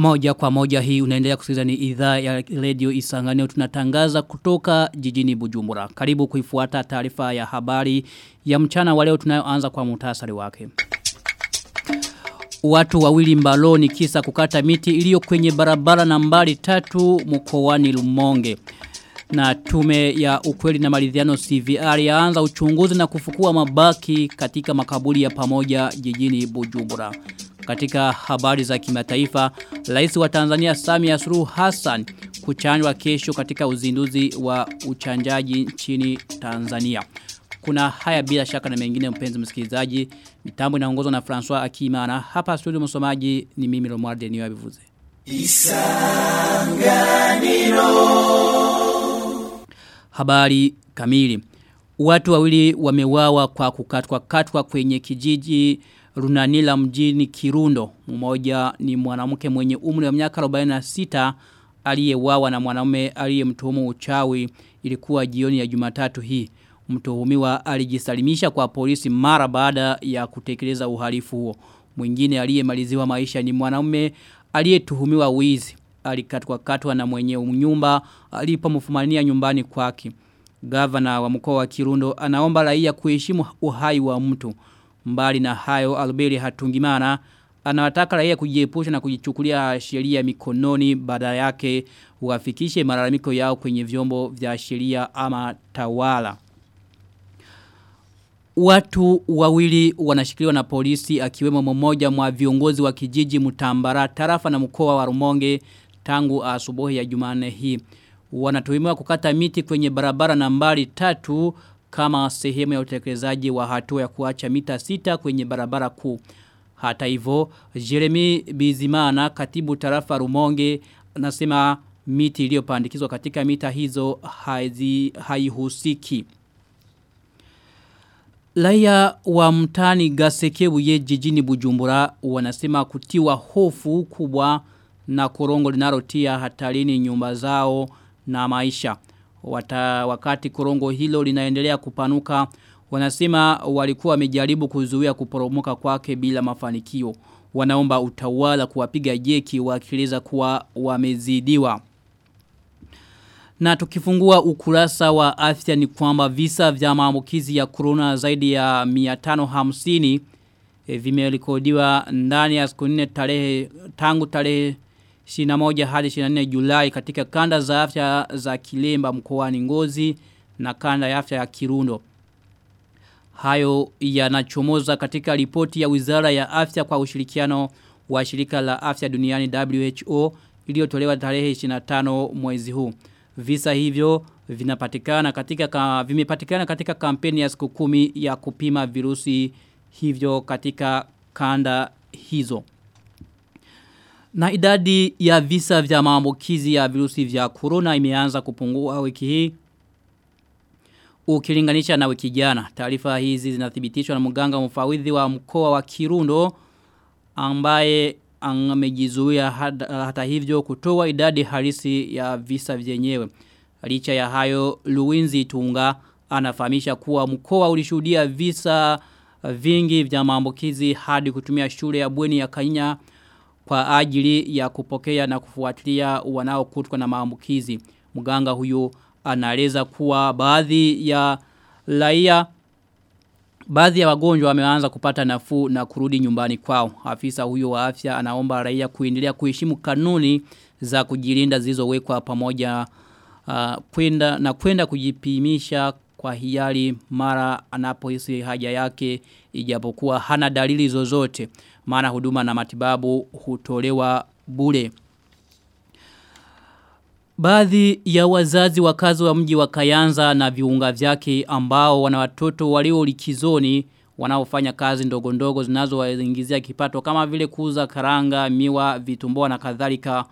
Moja kwa moja hii unaendelea kusikiliza ni idhaa ya redio Isanganeo tunatangaza kutoka jijini Bujumbura. Karibu kuifuata taarifa ya habari ya mchana wa leo tunayoanza kwa muhtasari wake. Watu wawili mbaloni kisa kukata miti iliyo kwenye barabara nambari tatu mkoani Lumonge. Na tume ya ukweli na maridhiano CVR yaanza uchunguzi na kufukua mabaki katika makaburi ya pamoja jijini Bujumbura. Katika habari za kimataifa, rais wa Tanzania Samia Suluhu Hassan kuchanjwa kesho katika uzinduzi wa uchanjaji nchini Tanzania. Kuna haya bila shaka na mengine mpenzi msikilizaji. Mitambo inaongozwa na François Akimana. Hapa studio msomaji ni mimi Romualde Niwabivuze. Isanganiro. Habari kamili. Watu wawili wamewawa kwa kukatwa katwa kwenye kijiji Runanila mjini Kirundo. Mmoja ni mwanamke mwenye umri wa miaka 46 aliyewawa na mwanamume aliyemtuhumu uchawi ilikuwa jioni ya Jumatatu hii. Mtuhumiwa alijisalimisha kwa polisi mara baada ya kutekeleza uhalifu huo. Mwingine aliyemaliziwa maisha ni mwanamume aliyetuhumiwa wizi. Alikatwa katwa na mwenye nyumba alipomfumania nyumbani kwake. Gavana wa mkoa wa Kirundo anaomba raia kuheshimu uhai wa mtu. Mbali na hayo Alberi Hatungimana anawataka raia kujiepusha na kujichukulia sheria mikononi badala yake wafikishe malalamiko yao kwenye vyombo vya sheria ama tawala. Watu wawili wanashikiliwa na polisi akiwemo mmoja mwa viongozi wa kijiji mtambara tarafa na mkoa wa Rumonge tangu asubuhi ya Jumane hii. Wanatuhumiwa kukata miti kwenye barabara nambari tatu kama sehemu ya utekelezaji wa hatua ya kuacha mita sita kwenye barabara kuu. Hata hivyo, Jeremy Bizimana, katibu tarafa Rumonge, anasema miti iliyopandikizwa katika mita hizo haizi, haihusiki. Laia wa mtani gasekebuye jijini Bujumbura wanasema kutiwa hofu kubwa na korongo linalotia hatarini nyumba zao na maisha. Wata, wakati korongo hilo linaendelea kupanuka wanasema walikuwa wamejaribu kuzuia kuporomoka kwake bila mafanikio. Wanaomba utawala kuwapiga jeki wakieleza kuwa wamezidiwa. Na tukifungua ukurasa wa afya ni kwamba visa vya maambukizi ya corona zaidi ya 550 e, vimerekodiwa ndani ya siku nne tarehe tangu tarehe 21 hadi 24 Julai katika kanda za afya za Kilemba mkoani Ngozi na kanda ya afya ya Kirundo. Hayo yanachomoza katika ripoti ya Wizara ya Afya kwa ushirikiano wa shirika la afya duniani WHO iliyotolewa tarehe 25 mwezi huu. Visa hivyo vinapatikana katika vimepatikana katika kampeni ya siku kumi ya kupima virusi hivyo katika kanda hizo. Na idadi ya visa vya maambukizi ya virusi vya corona imeanza kupungua wiki hii ukilinganisha na wiki jana. Taarifa hizi zinathibitishwa na mganga mfawidhi wa mkoa wa Kirundo ambaye amejizuia hata hivyo kutoa idadi halisi ya visa vyenyewe. Licha ya hayo Luwinzi Tunga anafahamisha kuwa mkoa ulishuhudia visa vingi vya maambukizi hadi kutumia shule ya bweni ya Kanya kwa ajili ya kupokea na kufuatilia wanaokutwa na maambukizi. Mganga huyo anaeleza kuwa baadhi ya raia baadhi ya wagonjwa wameanza kupata nafuu na kurudi nyumbani kwao. Afisa huyo wa afya anaomba raia kuendelea kuheshimu kanuni za kujilinda zilizowekwa pamoja uh, kwenda na kwenda kujipimisha kwa hiari mara anapohisi haja yake ijapokuwa hana dalili zozote maana huduma na matibabu hutolewa bure. Baadhi ya wazazi wakazi wa mji wa Kayanza na viunga vyake ambao wana watoto walio likizoni wanaofanya kazi ndogo ndogo zinazowaingizia kipato kama vile kuuza karanga, miwa, vitumbua na kadhalika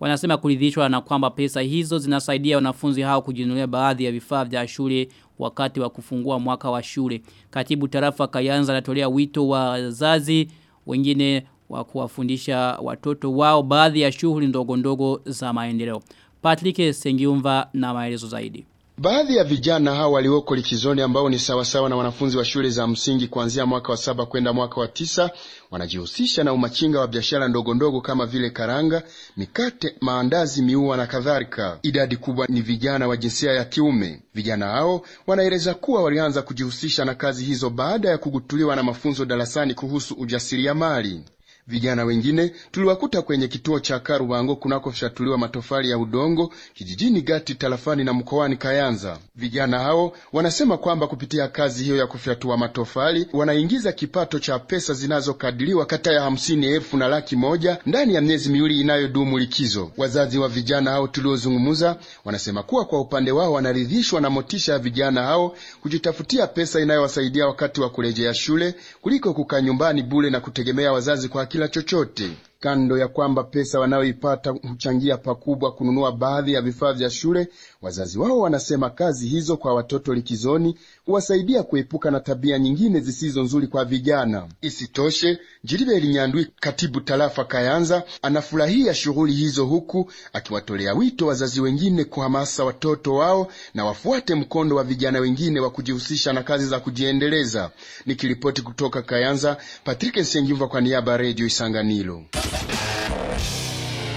wanasema kuridhishwa na kwamba pesa hizo zinasaidia wanafunzi hao kujinunulia baadhi ya vifaa vya shule wakati wa kufungua mwaka wa shule. Katibu tarafa Kayanza anatolea wito wa wazazi wengine wa kuwafundisha watoto wao baadhi ya shughuli ndogo ndogo za maendeleo. Patrick Sengiumva na maelezo zaidi. Baadhi ya vijana hao walioko likizoni ambao ni sawasawa na wanafunzi wa shule za msingi kuanzia mwaka wa saba kwenda mwaka wa tisa wanajihusisha na umachinga wa biashara ndogo ndogo kama vile karanga, mikate, maandazi, miua na kadhalika. Idadi kubwa ni vijana wa jinsia ya kiume. Vijana hao wanaeleza kuwa walianza kujihusisha na kazi hizo baada ya kugutuliwa na mafunzo darasani kuhusu ujasiriamali. Vijana wengine tuliwakuta kwenye kituo cha Karubango kunakofyatuliwa matofali ya udongo kijijini Gati tarafani na mkoani Kayanza. Vijana hao wanasema kwamba kupitia kazi hiyo ya kufyatua matofali wanaingiza kipato cha pesa zinazokadiriwa kata ya hamsini elfu na laki moja ndani ya miezi miwili inayodumu likizo. Wazazi wa vijana hao tuliozungumza wanasema kuwa kwa upande wao wanaridhishwa na motisha ya vijana hao kujitafutia pesa inayowasaidia wakati wa kurejea shule kuliko kukaa nyumbani bule na kutegemea wazazi kwa kila chochote. Kando ya kwamba pesa wanayoipata huchangia pakubwa kununua baadhi ya vifaa vya shule, wazazi wao wanasema kazi hizo kwa watoto likizoni huwasaidia kuepuka na tabia nyingine zisizo nzuri kwa vijana. Isitoshe, Jiribe Nyandwi, katibu tarafa Kayanza, anafurahia shughuli hizo, huku akiwatolea wito wazazi wengine kuhamasa watoto wao na wafuate mkondo wa vijana wengine wa kujihusisha na kazi za kujiendeleza. Nikiripoti kutoka Kayanza, Patrick Nsengiva kwa niaba ya Redio Isanganiro.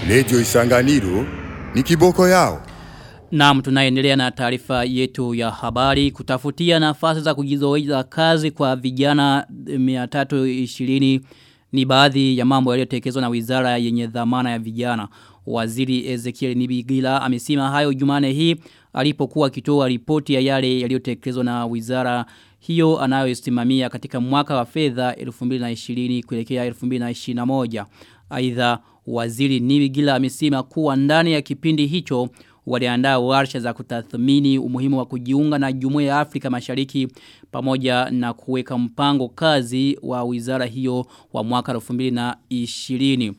Redio Isanganiro ni kiboko yao. Naam tunaendelea na taarifa yetu ya habari kutafutia nafasi za kujizoeza kazi kwa vijana 320 ni baadhi ya mambo yaliyotekelezwa na wizara yenye dhamana ya vijana. Waziri Ezekiel Nibigila amesema hayo Jumane hii alipokuwa akitoa ripoti ya yale yaliyotekelezwa na wizara hiyo anayoisimamia katika mwaka wa fedha 2020 kuelekea 2021. Aidha waziri Nibigila amesema kuwa ndani ya kipindi hicho waliandaa warsha za kutathmini umuhimu wa kujiunga na Jumuiya ya Afrika Mashariki pamoja na kuweka mpango kazi wa wizara hiyo wa mwaka 2020.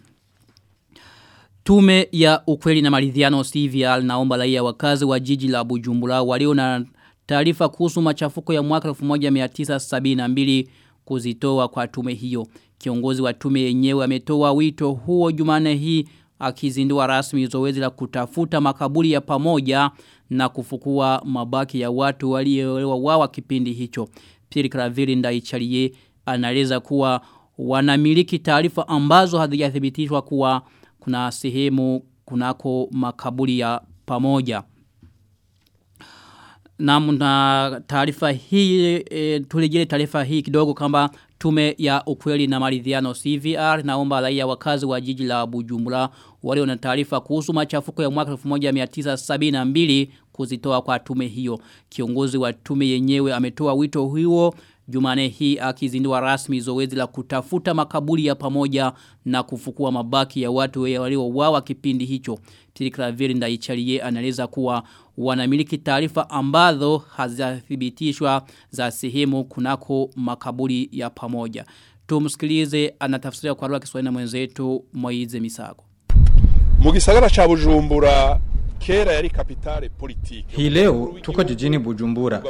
Tume ya ukweli na maridhiano CVL naomba raia wakazi wa jiji la Bujumbura walio na taarifa kuhusu machafuko ya mwaka 1972 kuzitoa kwa tume hiyo. Kiongozi wa tume yenyewe ametoa wito huo Jumane hii akizindua rasmi zoezi la kutafuta makaburi ya pamoja na kufukua mabaki ya watu waliolewa wawa kipindi hicho. Pierre Craville Ndaicharie anaeleza kuwa wanamiliki taarifa ambazo hazijathibitishwa kuwa kuna sehemu kunako makaburi ya pamoja. Na taarifa hii e, tulejele taarifa hii kidogo kamba tume ya ukweli na maridhiano CVR naomba raia wakazi wa jiji la Bujumbura walio na taarifa kuhusu machafuko ya mwaka 1972 kuzitoa kwa tume hiyo. Kiongozi wa tume yenyewe ametoa wito huo Jumane hii akizindua rasmi zoezi la kutafuta makaburi ya pamoja na kufukua mabaki ya watu waliouawa kipindi hicho. Tilikraviri ndaicharie anaeleza kuwa wanamiliki tarifa ambazo hazathibitishwa za sehemu kunako makaburi ya pamoja. Tumsikilize anatafsiria kwa lugha na mwenzetu Moize Misago. mugisagara cha Bujumbura Hii leo tuko jijini Bujumbura.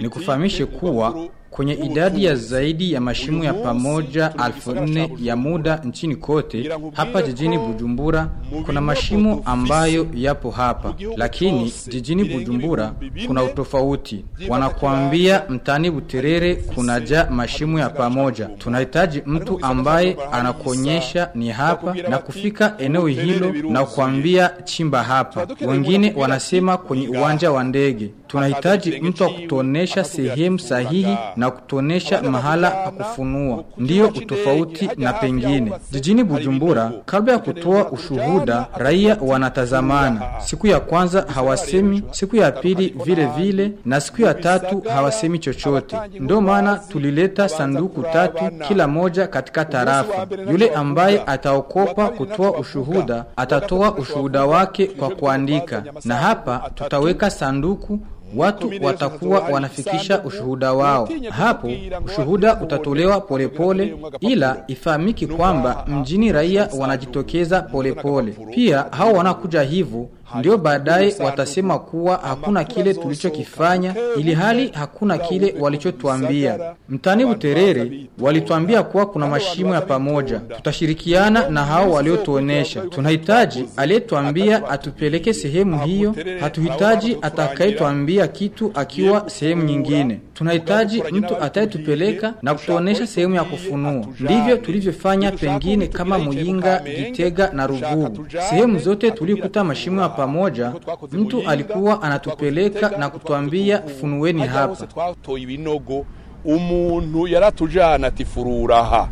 ni kufahamishe kuwa kwenye idadi ya zaidi ya mashimo ya pamoja alfu nne ya muda nchini kote, hapa jijini Bujumbura kuna mashimo ambayo yapo hapa, lakini jijini Bujumbura kuna utofauti. Wanakuambia mtani Buterere kunaja mashimo ya pamoja. Tunahitaji mtu ambaye anakuonyesha ni hapa na kufika eneo hilo na kuambia chimba hapa. Wengine wanasema kwenye uwanja wa ndege. Tunahitaji mtu wa kutuonesha sehemu sahihi na kutuonesha mahala pa kufunua. Ndiyo utofauti na pengine. Jijini Bujumbura, kabla ya kutoa ushuhuda, raia wanatazamana. Siku ya kwanza hawasemi, siku ya pili vile vile, na siku ya tatu hawasemi chochote. Ndio maana tulileta sanduku tatu kila moja katika tarafa. Yule ambaye ataokopa kutoa ushuhuda, atatoa ushuhuda wake kwa kuandika. Na hapa tutaweka sanduku watu watakuwa wanafikisha ushuhuda wao. Hapo ushuhuda utatolewa polepole pole, ila ifahamiki kwamba mjini raia wanajitokeza polepole pole. Pia hao wanakuja hivyo ndio baadaye watasema kuwa hakuna kile tulichokifanya ili hali hakuna kile walichotuambia. Mtani Buterere walituambia kuwa kuna mashimo ya pamoja. Tutashirikiana na hao waliotuonyesha Tunahitaji aliyetuambia atupeleke sehemu hiyo, hatuhitaji atakayetuambia kutuambia kitu akiwa sehemu nyingine. Tunahitaji mtu atayetupeleka na kutuonesha sehemu ya kufunua. Ndivyo tulivyofanya pengine kama Muyinga, Gitega na Ruvubu. Sehemu zote tulikuta mashimo ya pamoja, mtu alikuwa anatupeleka na kutuambia funuweni hapa. umuntu yaratujana ati furura aha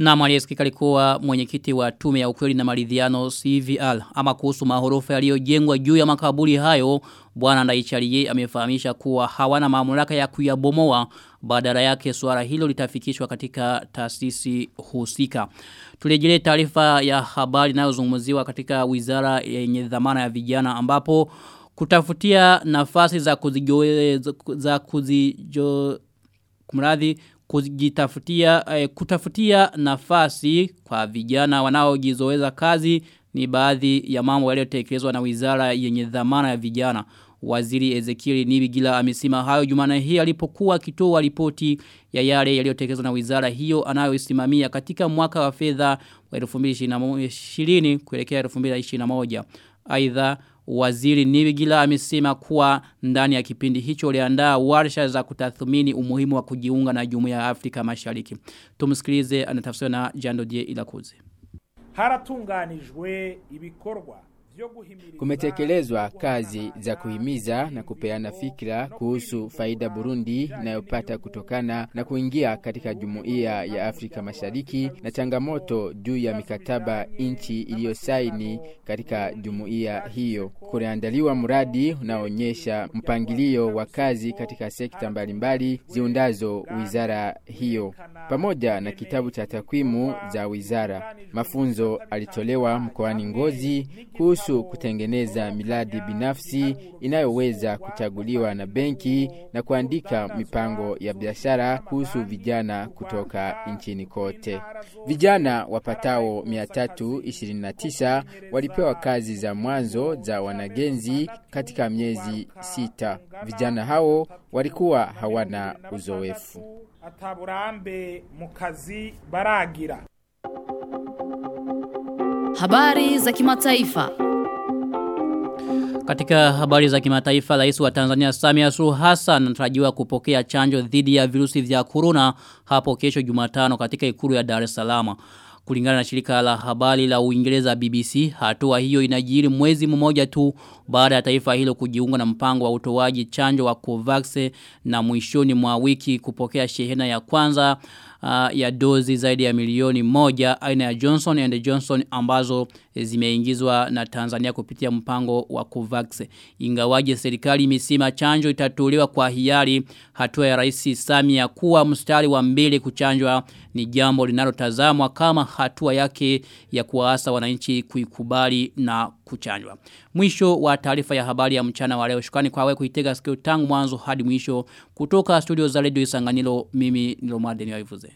Na aliyesikika alikuwa mwenyekiti wa tume ya ukweli na maridhiano CVL ama kuhusu mahorofa yaliyojengwa juu ya makaburi hayo bwana Ndaichaliye amefahamisha kuwa hawana mamlaka ya kuyabomoa badala yake swala hilo litafikishwa katika taasisi husika. Turejelee taarifa ya habari inayozungumziwa katika wizara yenye dhamana ya vijana ambapo kutafutia nafasi za kuzijoe za kuzijo kumradhi kujitafutia eh, kutafutia nafasi kwa vijana wanaojizoeza kazi ni baadhi ya mambo yaliyotekelezwa na wizara yenye dhamana ya vijana. Waziri Ezekiel Nibigila amesema hayo Jumana hii alipokuwa akitoa ripoti ya yale yaliyotekelezwa na wizara hiyo anayoisimamia katika mwaka wa fedha wa 2020 kuelekea 2021. Aidha Waziri Nibigila amesema kuwa ndani ya kipindi hicho waliandaa warsha za kutathmini umuhimu wa kujiunga na Jumuiya ya Afrika Mashariki. Tumsikilize anatafsiriwa na Jandodie Ilakuze. haratunganijwe ibikorwa Kumetekelezwa kazi za kuhimiza na kupeana fikira kuhusu faida Burundi inayopata kutokana na kuingia katika jumuiya ya Afrika Mashariki na changamoto juu ya mikataba nchi iliyosaini katika jumuiya hiyo. Kuliandaliwa mradi unaoonyesha mpangilio wa kazi katika sekta mbalimbali ziundazo wizara hiyo, pamoja na kitabu cha takwimu za wizara. Mafunzo alitolewa mkoani Ngozi kuhusu kutengeneza miradi binafsi inayoweza kuchaguliwa na benki na kuandika mipango ya biashara kuhusu vijana kutoka nchini kote. Vijana wapatao 329 walipewa kazi za mwanzo za wanagenzi katika miezi sita. Vijana hao walikuwa hawana uzoefu. ataburambe mu kazi baragira Habari za kimataifa. Katika habari za kimataifa, rais wa Tanzania Samia Suluhu Hassan anatarajiwa kupokea chanjo dhidi ya virusi vya corona hapo kesho Jumatano katika ikulu ya Dar es Salaam. Kulingana na shirika la habari la Uingereza BBC, hatua hiyo inajiri mwezi mmoja tu baada ya taifa hilo kujiunga na mpango wa utoaji chanjo wa Covax na mwishoni mwa wiki kupokea shehena ya kwanza uh, ya dozi zaidi ya milioni moja aina ya Johnson and Johnson ambazo zimeingizwa na Tanzania kupitia mpango wa Covax. Ingawaje serikali imesema chanjo itatolewa kwa hiari, hatua ya Rais Samia kuwa mstari wa mbele kuchanjwa ni jambo linalotazamwa kama hatua yake ya kuwaasa wananchi kuikubali na kuchanjwa. Mwisho wa taarifa ya habari ya mchana wa leo. Shukrani kwa wewe kuitega sikio tangu mwanzo hadi mwisho kutoka studio za Radio Isanganiro mimi ni Thank Niwaivuze.